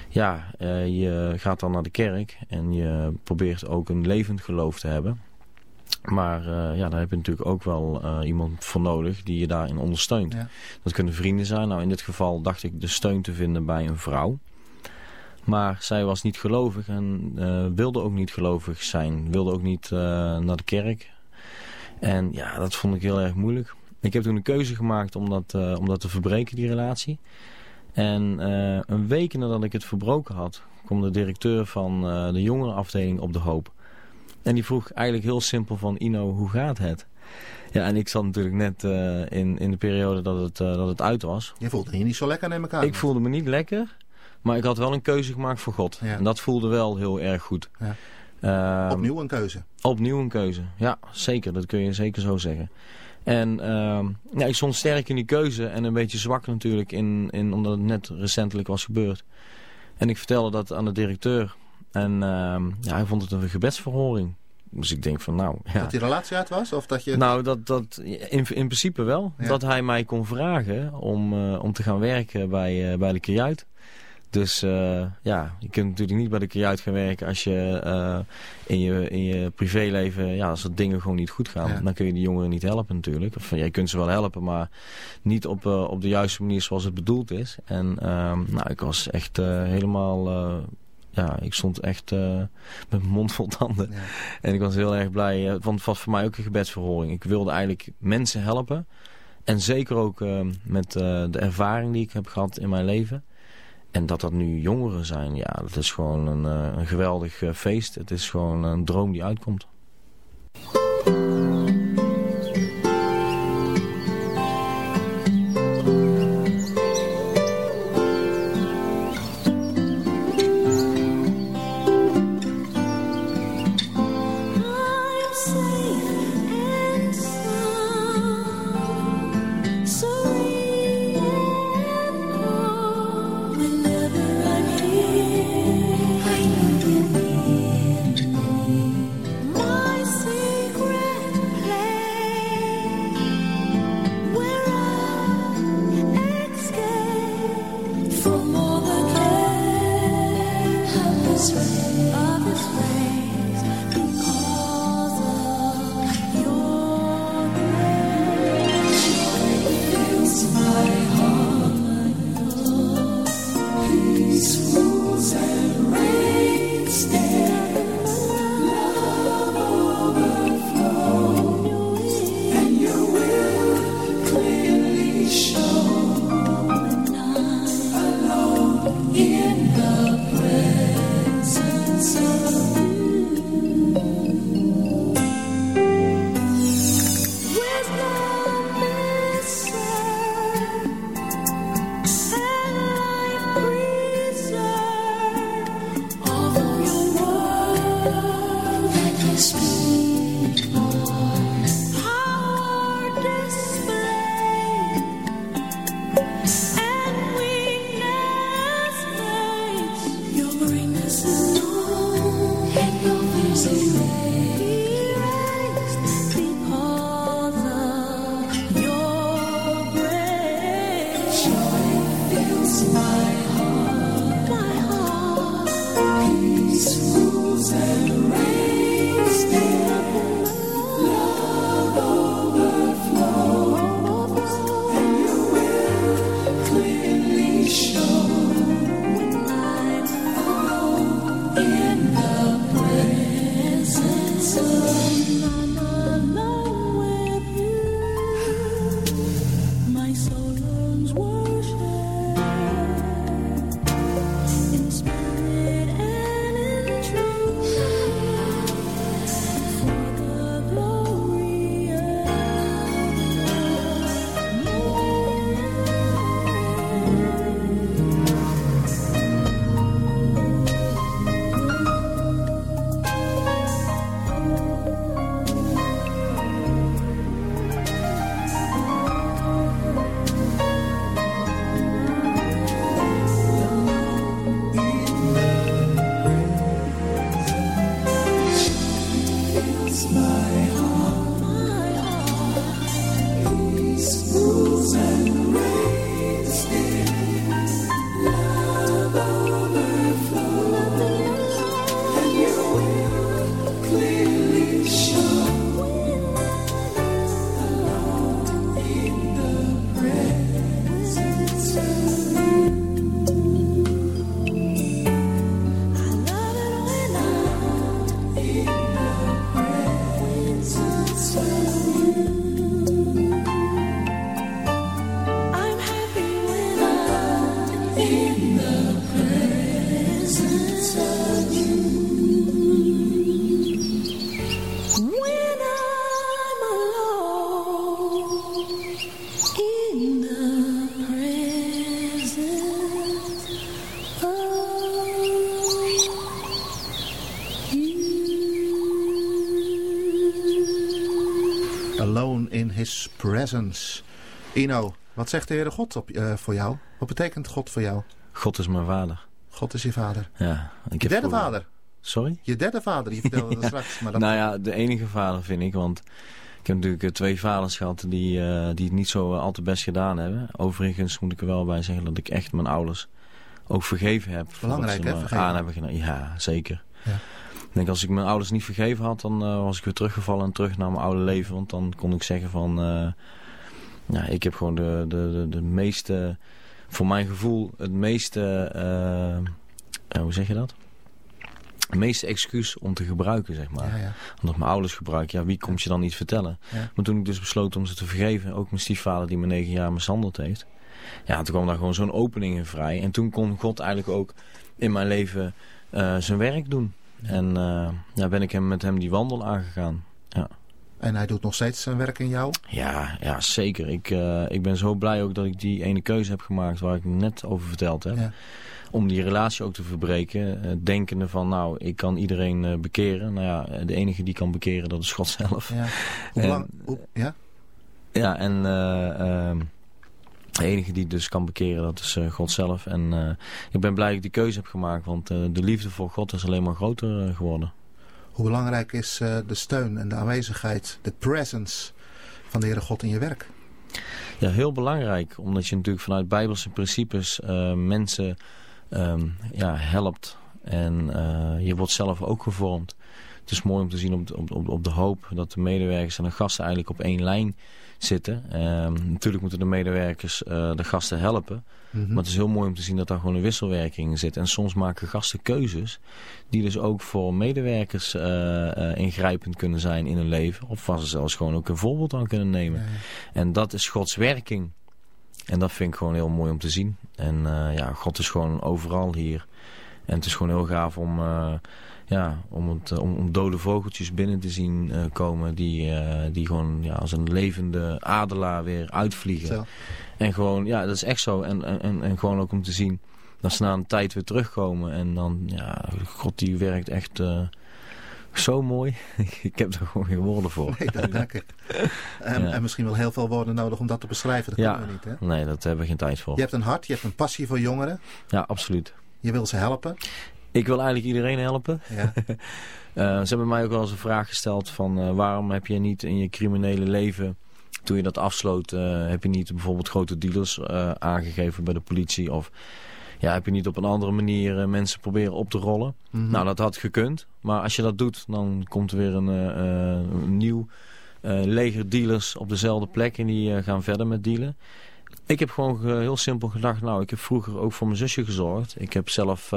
ja, je gaat dan naar de kerk en je probeert ook een levend geloof te hebben. Maar ja, daar heb je natuurlijk ook wel iemand voor nodig die je daarin ondersteunt. Ja. Dat kunnen vrienden zijn. Nou, in dit geval dacht ik de steun te vinden bij een vrouw. Maar zij was niet gelovig en wilde ook niet gelovig zijn. Wilde ook niet naar de kerk. En ja, dat vond ik heel erg moeilijk. Ik heb toen een keuze gemaakt om dat, eh, om dat te verbreken, die relatie. En eh, een week nadat ik het verbroken had, kwam de directeur van eh, de jongerenafdeling op de hoop. En die vroeg eigenlijk heel simpel van, Ino, hoe gaat het? Ja, en ik zat natuurlijk net in, in de periode dat het, dat het uit was. Je voelde je niet zo lekker, neem ik aan. Ik voelde me niet lekker, maar ik had wel een keuze gemaakt voor God. Ja. En dat voelde wel heel erg goed. Ja. Ehm, Opnieuw een keuze. Opnieuw een keuze. Ja, zeker. Dat kun je zeker zo zeggen. En ehm, ja, ik stond sterk in die keuze en een beetje zwak natuurlijk, in, in, omdat het net recentelijk was gebeurd. En ik vertelde dat aan de directeur. En ehm, ja, hij vond het een gebedsverhoring. Dus ik denk van nou... Ja. Dat die relatie uit was? Of dat je... Nou, dat, dat, in, in principe wel. Ja. Dat hij mij kon vragen om, eh, om te gaan werken bij, eh, bij de. Dus uh, ja, je kunt natuurlijk niet bij de KI uit gaan werken als je uh, in, je in je privéleven, ja, als er dingen gewoon niet goed gaan. Ja. Dan kun je die jongeren niet helpen natuurlijk. Of jij kunt ze wel helpen, maar niet op, uh, op de juiste manier zoals het bedoeld is. En nou, ik was echt helemaal ja, ik stond echt met mijn mond vol tanden. Ja. En ik was heel erg blij, want het was voor mij ook een gebedsverhoring. Ik wilde eigenlijk mensen helpen. En zeker ook met de ervaring die ik heb gehad in mijn leven. En dat dat nu jongeren zijn, ja, dat is gewoon een, een geweldig feest. Het is gewoon een droom die uitkomt. Presence. Ino, wat zegt de Heere God op, uh, voor jou? Wat betekent God voor jou? God is mijn vader. God is je vader. Ja. Ik je derde vader? Sorry? Je derde vader, je vertelde dat straks. Maar dat... Nou ja, de enige vader vind ik, want ik heb natuurlijk eh, twee vaders gehad die, uh, die het niet zo al te best gedaan hebben. Overigens moet ik er wel bij zeggen dat ik echt mijn ouders ook vergeven heb. Belangrijk hè, vergeven? Aan hebben gedaan. Ja, zeker. Ja. Ik denk als ik mijn ouders niet vergeven had, dan uh, was ik weer teruggevallen en terug naar mijn oude leven. Want dan kon ik zeggen van, uh, ja, ik heb gewoon de, de, de, de meeste, voor mijn gevoel, het meeste, uh, hoe zeg je dat? Het meeste excuus om te gebruiken, zeg maar. Ja, ja. Omdat mijn ouders gebruiken, ja, wie komt je dan niet vertellen? Ja. Maar toen ik dus besloot om ze te vergeven, ook mijn stiefvader die me negen jaar mishandeld heeft. Ja, toen kwam daar gewoon zo'n opening in vrij. En toen kon God eigenlijk ook in mijn leven zijn werk doen. En uh, ja, ben ik hem met hem die wandel aangegaan. Ja. En hij doet nog steeds zijn werk in jou? Ja, ja zeker. Ik, uh, ik ben zo blij ook dat ik die ene keuze heb gemaakt waar ik net over verteld heb. Ja. Om die relatie ook te verbreken. Uh, denkende van nou, ik kan iedereen bekeren. Nou ja, de enige die kan bekeren dat is God zelf. Ja. Hoe en, lang? Hoe, ja? Ja, en... ehm, de enige die dus kan bekeren, dat is uh, God zelf. En uh, ik ben blij dat ik die keuze heb gemaakt, want uh, de liefde voor God is alleen maar groter geworden. Hoe belangrijk is de steun en de aanwezigheid, de presence van de Heere God in je werk? Ja, heel belangrijk, omdat je natuurlijk vanuit bijbelse principes mensen um, ja, helpt. En je wordt zelf ook gevormd. Het is mooi om te zien op, op, op de hoop dat de medewerkers en de gasten eigenlijk op één lijn zitten. Uh, natuurlijk moeten de medewerkers uh, de gasten helpen. Mhm. Mm -hmm. Maar het is heel mooi om te zien dat daar gewoon een wisselwerking in zit. En soms maken gasten keuzes die dus ook voor medewerkers uh, ingrijpend kunnen zijn in hun leven. Of waar ze zelfs gewoon ook een voorbeeld aan kunnen nemen. Ja. En dat is Gods werking. En dat vind ik gewoon heel mooi om te zien. En ja, God is gewoon overal hier. En het is gewoon heel gaaf om ja, om, het, om, om, dode vogeltjes binnen te zien uh, komen die, uh, die gewoon ja, als een levende adelaar weer uitvliegen. Zo. En gewoon, ja, dat is echt zo. En, en, en gewoon ook om te zien dat ze na een tijd weer terugkomen. En dan, ja, god die werkt echt uh, zo mooi. ik heb er gewoon geen woorden voor. Nee, dat denk ik. En, Ja. en misschien wel heel veel woorden nodig om dat te beschrijven. Dat ja, kunnen we niet, hè? nee, dat hebben we geen tijd voor. Je hebt een hart, je hebt een passie voor jongeren. Ja, absoluut. Je wil ze helpen. Ik wil eigenlijk iedereen helpen. Ja. Uh, ze hebben mij ook wel eens een vraag gesteld van uh, waarom heb je niet in je criminele leven, toen je dat afsloot, uh, heb je niet bijvoorbeeld grote dealers aangegeven bij de politie of ja, heb je niet op een andere manier mensen proberen op te rollen. Mhm. Nou, dat had gekund. Maar als je dat doet, dan komt er weer een, een nieuw leger dealers op dezelfde plek en die gaan verder met dealen. Ik heb gewoon heel simpel gedacht, nou, ik heb vroeger ook voor mijn zusje gezorgd. Ik heb zelf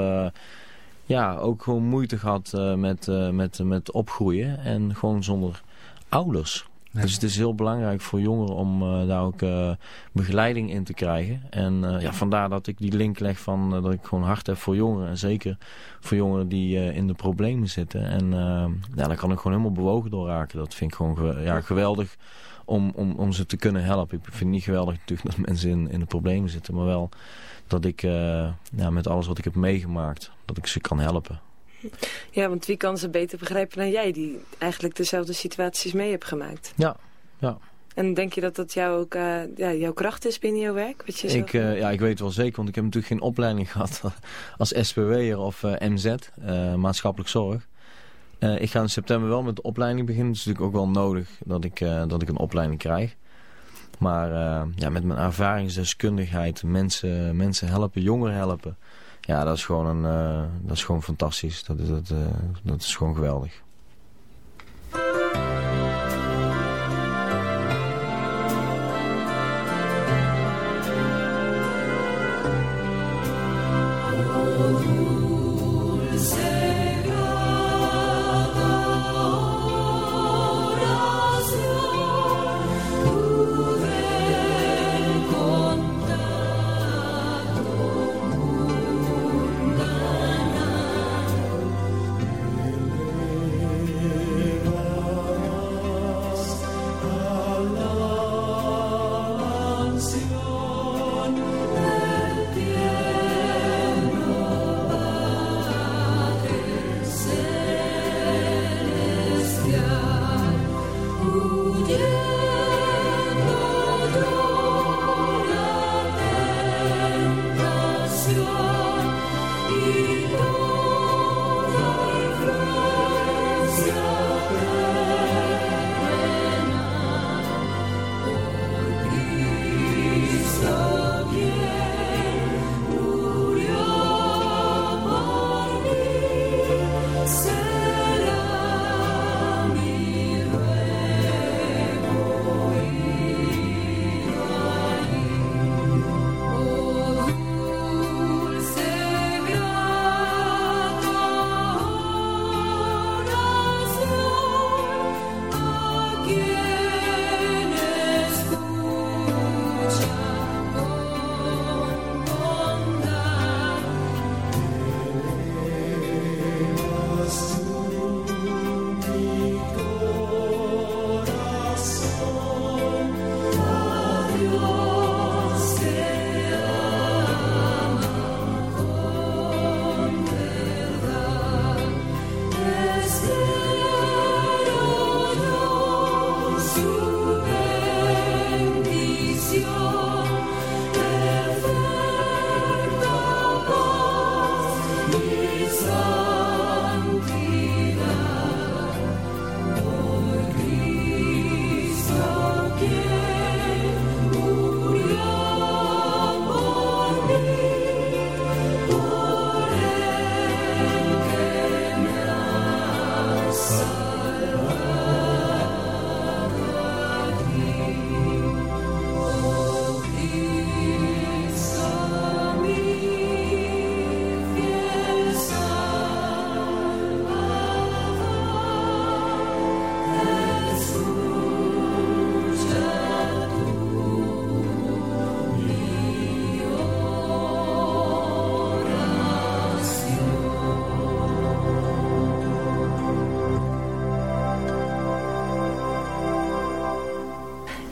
ja, ook gewoon moeite gehad uh, met, uh, met, met opgroeien. En gewoon zonder ouders. Ja. Dus het is heel belangrijk voor jongeren om uh, daar ook begeleiding in te krijgen. En ja, vandaar dat ik die link leg van dat ik gewoon hart heb voor jongeren. En zeker voor jongeren die in de problemen zitten. En ja, daar kan ik gewoon helemaal bewogen door raken. Dat vind ik gewoon ge ja, geweldig om, om, om ze te kunnen helpen. Ik vind het niet geweldig natuurlijk dat mensen in, in de problemen zitten. Maar wel dat ik ja, met alles wat ik heb meegemaakt, dat ik ze kan helpen. Ja, want wie kan ze beter begrijpen dan jij, die eigenlijk dezelfde situaties mee hebt gemaakt? Ja, ja. En denk je dat dat jou ook, uh, ja, jouw kracht is binnen jouw werk? Wat je ik, uh, ja, ik weet het wel zeker, want ik heb natuurlijk geen opleiding gehad als SPW'er of MZ, maatschappelijk zorg. ik ga in september wel met de opleiding beginnen. Het is natuurlijk ook wel nodig dat ik, dat ik een opleiding krijg. Maar uh, ja, met mijn ervaringsdeskundigheid, mensen, mensen helpen, jongeren helpen. Ja, dat is gewoon, een, uh, dat is gewoon fantastisch. Dat dat, uh, dat is gewoon geweldig.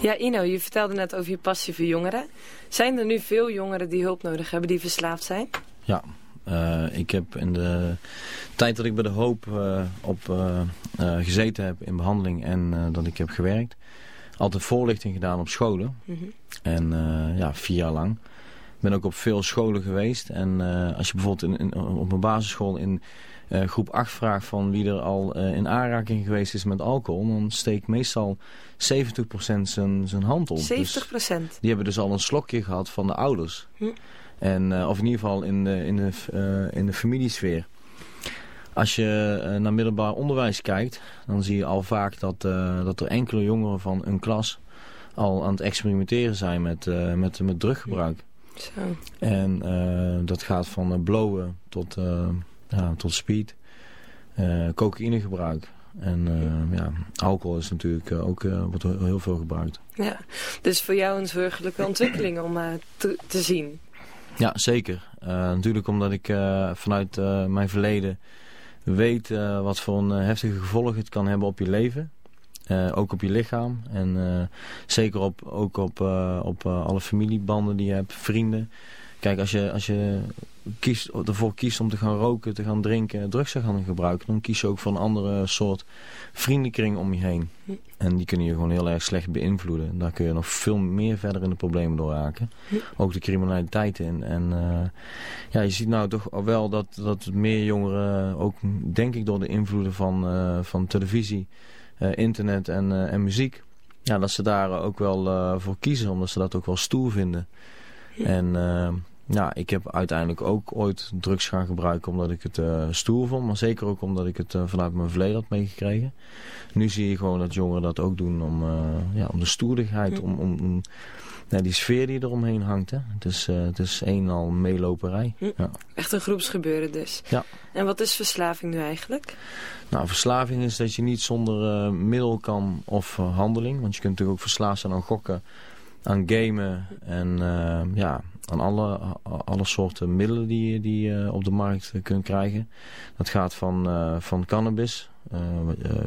Ja, Ino, je vertelde net over je passie voor jongeren. Zijn er nu veel jongeren die hulp nodig hebben, die verslaafd zijn? Ja, uh, ik heb in de tijd dat ik bij de Hoop uh, op uh, gezeten heb in behandeling en dat ik heb gewerkt, altijd voorlichting gedaan op scholen. Mm -hmm. En ja, vier jaar lang. Ik ben ook op veel scholen geweest. En als je bijvoorbeeld in, in, op een basisschool in groep 8 vraagt van wie er al in aanraking geweest is met alcohol, dan steekt meestal 70% zijn, zijn hand op. 70%? Dus die hebben dus al een slokje gehad van de ouders. Hm. En, uh, of in ieder geval in de, in de, uh, in de familiesfeer. Als je uh, naar middelbaar onderwijs kijkt, dan zie je al vaak dat, dat er enkele jongeren van een klas al aan het experimenteren zijn met, met, met druggebruik. Zo. En dat gaat van blowen tot, ja, tot speed, cocaïnegebruik. En ja, alcohol is natuurlijk ook, wordt heel veel gebruikt. Ja, dus voor jou een zorgelijke ontwikkeling om te, te zien. Ja, zeker. Natuurlijk omdat ik vanuit mijn verleden weet wat voor een heftige gevolgen het kan hebben op je leven. Ook op je lichaam. En zeker op, ook op, op alle familiebanden die je hebt, vrienden. Kijk, als je, als je kiest, ervoor kiest om te gaan roken, te gaan drinken, drugs te gaan gebruiken... dan kies je ook voor een andere soort vriendenkring om je heen. En die kunnen je gewoon heel erg slecht beïnvloeden. En daar kun je nog veel meer verder in de problemen door raken. Ook de criminaliteit in. En ja, je ziet nou toch wel dat, dat meer jongeren, ook denk ik door de invloeden van, van televisie, internet en, en muziek... Ja, dat ze daar ook wel voor kiezen, omdat ze dat ook wel stoer vinden. En ja, ik heb uiteindelijk ook ooit drugs gaan gebruiken omdat ik het uh, stoer vond. Maar zeker ook omdat ik het uh, vanuit mijn verleden had meegekregen. Nu zie je gewoon dat jongeren dat ook doen om, uh, ja, om de stoerdigheid. Om, om, om ja, die sfeer die eromheen hangt. Hè. Het, is, het is een en al meeloperij. Ja. Echt een groepsgebeuren dus. Ja. En wat is verslaving nu eigenlijk? Nou, verslaving is dat je niet zonder middel kan of handeling. Want je kunt natuurlijk ook verslaafd zijn aan gokken, aan gamen en ja aan alle, alle soorten middelen die, die je op de markt kunt krijgen. Dat gaat van, uh, van cannabis, uh,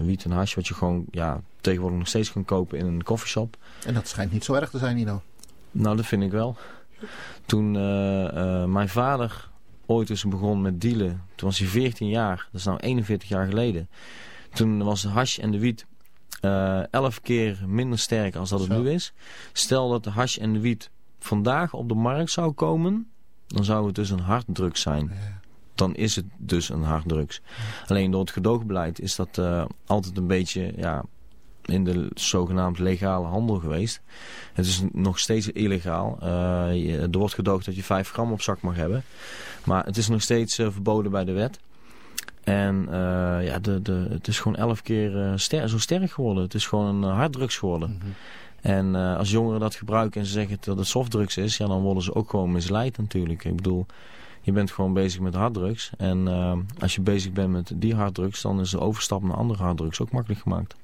wiet en hash, wat je gewoon ja, tegenwoordig nog steeds kan kopen in een coffeeshop. En dat schijnt niet zo erg te zijn, Nino. Nou, dat vind ik wel. Toen uh, mijn vader ooit eens begon met dealen, toen was hij 14 jaar, dat is nou 41 jaar geleden. Toen was de hash en de wiet uh, 11 keer minder sterk als dat het Zo. nu is. Stel dat de hash en de wiet vandaag op de markt zou komen, dan zou het dus een harddrugs zijn. Ja. Dan is het dus een harddrugs. Ja. Alleen door het gedoogbeleid is dat uh, altijd een beetje ja, in de zogenaamd legale handel geweest. Het is nog steeds illegaal. Uh, er wordt gedoogd dat je 5 gram op zak mag hebben. Maar het is nog steeds uh, verboden bij de wet. En uh, ja, de, de, het is gewoon elf keer ster zo sterk geworden. Het is gewoon een harddrugs geworden. Mm -hmm. En als jongeren dat gebruiken en ze zeggen dat het softdrugs is, ja, dan worden ze ook gewoon misleid natuurlijk. Ik bedoel, je bent gewoon bezig met harddrugs. En als je bezig bent met die harddrugs, dan is de overstap naar andere harddrugs ook makkelijk gemaakt.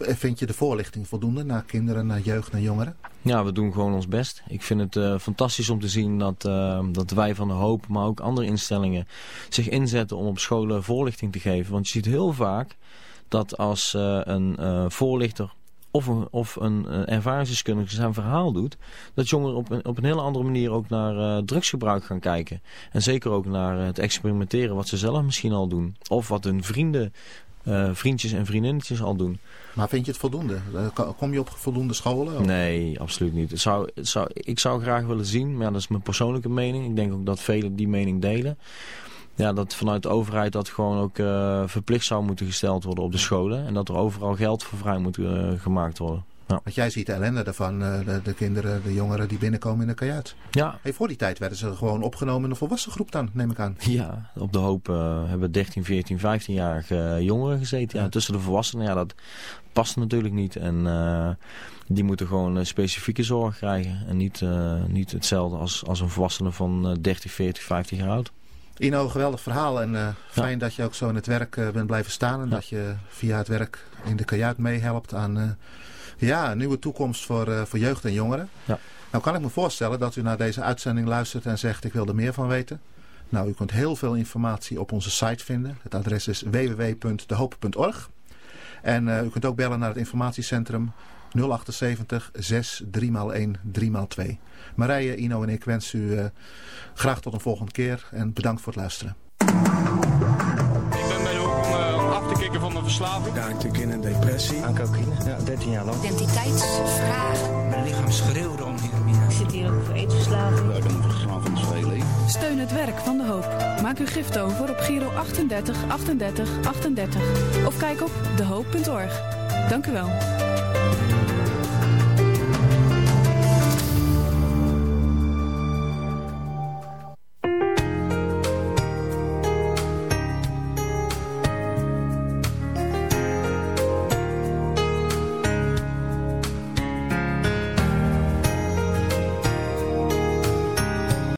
Vind je de voorlichting voldoende naar kinderen, naar jeugd, naar jongeren? Ja, we doen gewoon ons best. Ik vind het uh, fantastisch om te zien dat, uh, dat wij van de Hoop, maar ook andere instellingen zich inzetten om op scholen voorlichting te geven. Want je ziet heel vaak dat als een voorlichter of een, of een ervaringsdeskundige zijn verhaal doet, dat jongeren op een, op een hele andere manier ook naar drugsgebruik gaan kijken. En zeker ook naar het experimenteren wat ze zelf misschien al doen. Of wat hun vrienden, vriendjes en vriendinnetjes al doen. Maar vind je het voldoende? Kom je op voldoende scholen? Nee, absoluut niet. Zou, zou, ik zou graag willen zien, maar dat is mijn persoonlijke mening. Ik denk ook dat velen die mening delen ja, dat vanuit de overheid dat gewoon ook uh, verplicht zou moeten gesteld worden op de scholen. En dat er overal geld voor vrij moet uh, gemaakt worden. Ja. Want jij ziet de ellende ervan, uh, de, de, kinderen, de jongeren die binnenkomen in de kajuit. Ja. Hey, voor die tijd werden ze gewoon opgenomen in een volwassen groep dan, neem ik aan. Ja, op de hoop hebben 13, 14, 15-jarige jongeren gezeten. Ja. ja. tussen de volwassenen, ja, dat past natuurlijk niet. En die moeten gewoon specifieke zorg krijgen. En niet, niet hetzelfde als, als een volwassene van 30, 40, 50 jaar oud. Ino, geweldig verhaal en uh, fijn ja. dat je ook zo in het werk uh, bent blijven staan. En ja. dat je via het werk in de kajuit meehelpt aan uh, ja, een nieuwe toekomst voor, voor jeugd en jongeren. Ja. Nou kan ik me voorstellen dat u naar deze uitzending luistert en zegt ik wil er meer van weten. Nou, u kunt heel veel informatie op onze site vinden. Het adres is www.dehoop.org. En u kunt ook bellen naar het informatiecentrum 078 6 3x1 3x2. Marije, Ino en ik wensen u uh, graag tot een volgende keer en bedankt voor het luisteren. Verslaving. Ja, natuurlijk in een depressie. Aan cocaïne, ja, 13 jaar lang. Identiteitsvraag. Mijn lichaam schreeuwde om heroïne. Ik zit hier ook voor eetverslaving. Ja, ik ben een verslavingsvrij Steun het werk van de hoop. Maak uw gift over op Giro 38 38 38 of kijk op dehoop.org. Dank u wel.